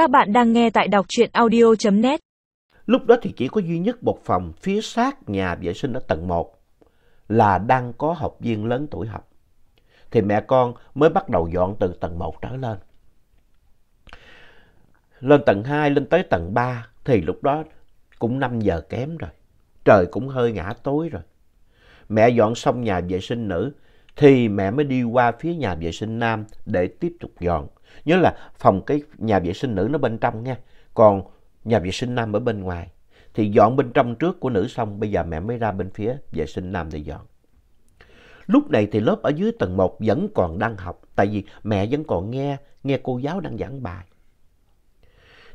Các bạn đang nghe tại đọc truyện audio.net. Lúc đó thì chỉ có duy nhất một phòng phía sát nhà vệ sinh ở tầng 1 là đang có học viên lớn tuổi học. Thì mẹ con mới bắt đầu dọn từ tầng 1 trở lên. Lên tầng 2, lên tới tầng 3 thì lúc đó cũng 5 giờ kém rồi. Trời cũng hơi ngã tối rồi. Mẹ dọn xong nhà vệ sinh nữ thì mẹ mới đi qua phía nhà vệ sinh nam để tiếp tục dọn. Nhớ là phòng cái nhà vệ sinh nữ nó bên trong nha, còn nhà vệ sinh nam ở bên ngoài. Thì dọn bên trong trước của nữ xong, bây giờ mẹ mới ra bên phía vệ sinh nam để dọn. Lúc này thì lớp ở dưới tầng 1 vẫn còn đang học, tại vì mẹ vẫn còn nghe, nghe cô giáo đang giảng bài.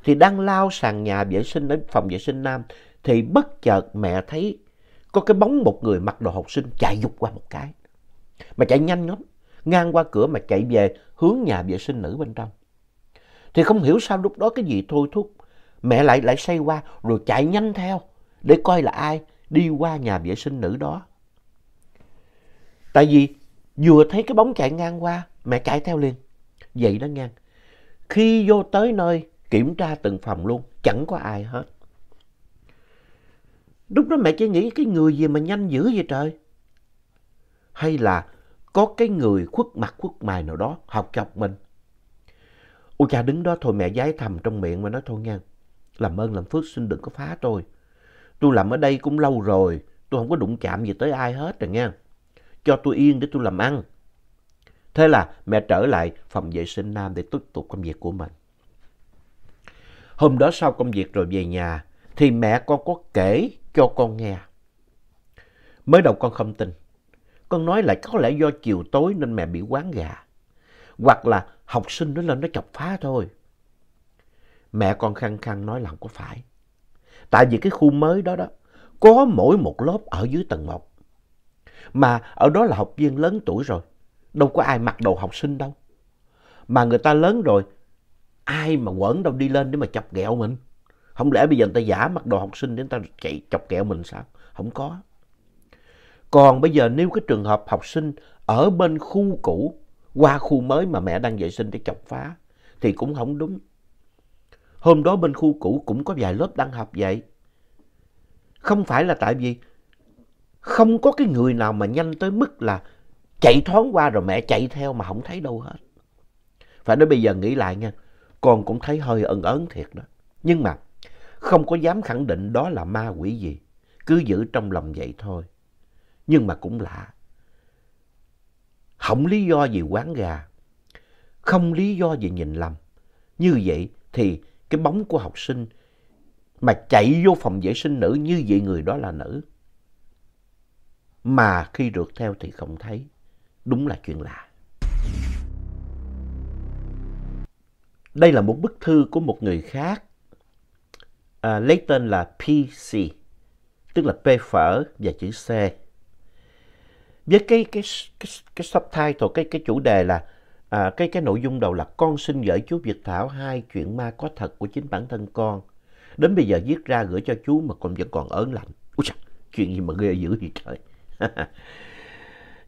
Thì đang lao sàn nhà vệ sinh đến phòng vệ sinh nam, thì bất chợt mẹ thấy có cái bóng một người mặc đồ học sinh chạy dục qua một cái. Mà chạy nhanh lắm, ngang qua cửa mà chạy về hướng nhà vệ sinh nữ bên trong. Thì không hiểu sao lúc đó cái gì thôi thúc, mẹ lại lại say qua rồi chạy nhanh theo để coi là ai đi qua nhà vệ sinh nữ đó. Tại vì vừa thấy cái bóng chạy ngang qua, mẹ chạy theo liền. Vậy đó ngang. Khi vô tới nơi, kiểm tra từng phòng luôn, chẳng có ai hết. Lúc đó mẹ chỉ nghĩ cái người gì mà nhanh dữ vậy trời. Hay là có cái người khuất mặt, khuất mày nào đó học chọc mình. Ôi cha, đứng đó thôi, mẹ giái thầm trong miệng mà nói, thôi nha. Làm ơn, làm phước, xin đừng có phá tôi. Tôi làm ở đây cũng lâu rồi. Tôi không có đụng chạm gì tới ai hết rồi nha. Cho tôi yên để tôi làm ăn. Thế là mẹ trở lại phòng vệ sinh nam để tiếp tục công việc của mình. Hôm đó sau công việc rồi về nhà, thì mẹ con có kể cho con nghe. Mới đầu con không tin. Con nói lại có lẽ do chiều tối nên mẹ bị quán gà. Hoặc là học sinh nó lên nó chọc phá thôi. Mẹ con khăng khăng nói là không có phải. Tại vì cái khu mới đó đó, có mỗi một lớp ở dưới tầng 1. Mà ở đó là học viên lớn tuổi rồi. Đâu có ai mặc đồ học sinh đâu. Mà người ta lớn rồi, ai mà quẩn đâu đi lên để mà chọc ghẹo mình. Không lẽ bây giờ người ta giả mặc đồ học sinh để người ta chạy chọc ghẹo mình sao? Không có. Còn bây giờ nếu cái trường hợp học sinh ở bên khu cũ qua khu mới mà mẹ đang vệ sinh để chọc phá thì cũng không đúng. Hôm đó bên khu cũ cũng có vài lớp đang học vậy. Không phải là tại vì không có cái người nào mà nhanh tới mức là chạy thoáng qua rồi mẹ chạy theo mà không thấy đâu hết. Phải nói bây giờ nghĩ lại nha, con cũng thấy hơi ẩn ớn thiệt đó. Nhưng mà không có dám khẳng định đó là ma quỷ gì, cứ giữ trong lòng vậy thôi. Nhưng mà cũng lạ. Không lý do gì quán gà, không lý do gì nhìn lầm. Như vậy thì cái bóng của học sinh mà chạy vô phòng vệ sinh nữ như vậy người đó là nữ. Mà khi rượt theo thì không thấy. Đúng là chuyện lạ. Đây là một bức thư của một người khác. À, lấy tên là PC, tức là P phở và chữ C. Với cái, cái, cái, cái subtitle, cái, cái chủ đề là à, cái, cái nội dung đầu là con xin gửi chú Việt Thảo hai chuyện ma có thật của chính bản thân con. Đến bây giờ viết ra gửi cho chú mà con vẫn còn ớn lạnh. Úi trời, chuyện gì mà ghê dữ vậy trời.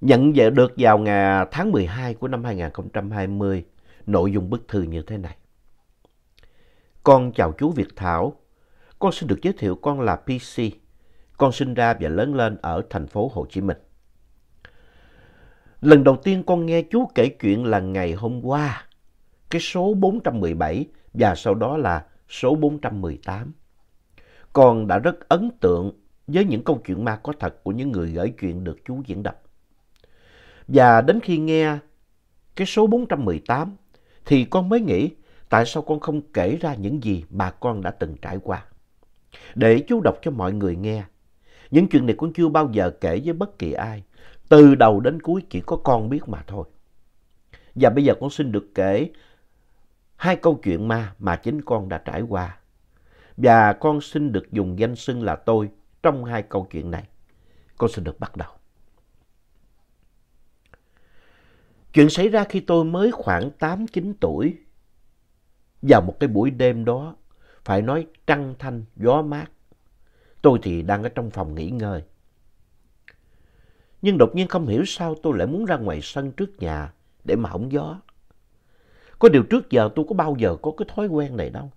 Nhận về được vào ngày tháng 12 của năm 2020, nội dung bức thư như thế này. Con chào chú Việt Thảo. Con xin được giới thiệu con là PC. Con sinh ra và lớn lên ở thành phố Hồ Chí Minh. Lần đầu tiên con nghe chú kể chuyện là ngày hôm qua, cái số 417 và sau đó là số 418. Con đã rất ấn tượng với những câu chuyện ma có thật của những người gửi chuyện được chú diễn đọc. Và đến khi nghe cái số 418 thì con mới nghĩ tại sao con không kể ra những gì bà con đã từng trải qua. Để chú đọc cho mọi người nghe. Những chuyện này con chưa bao giờ kể với bất kỳ ai. Từ đầu đến cuối chỉ có con biết mà thôi. Và bây giờ con xin được kể hai câu chuyện ma mà chính con đã trải qua. Và con xin được dùng danh xưng là tôi trong hai câu chuyện này. Con xin được bắt đầu. Chuyện xảy ra khi tôi mới khoảng 8-9 tuổi. Vào một cái buổi đêm đó, phải nói trăng thanh, gió mát. Tôi thì đang ở trong phòng nghỉ ngơi. Nhưng đột nhiên không hiểu sao tôi lại muốn ra ngoài sân trước nhà để mà hóng gió. Có điều trước giờ tôi có bao giờ có cái thói quen này đâu.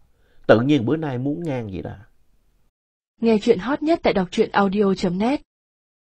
Tự nhiên bữa nay muốn ngang vậy đó. Nghe chuyện hot nhất tại đọc truyện audio.net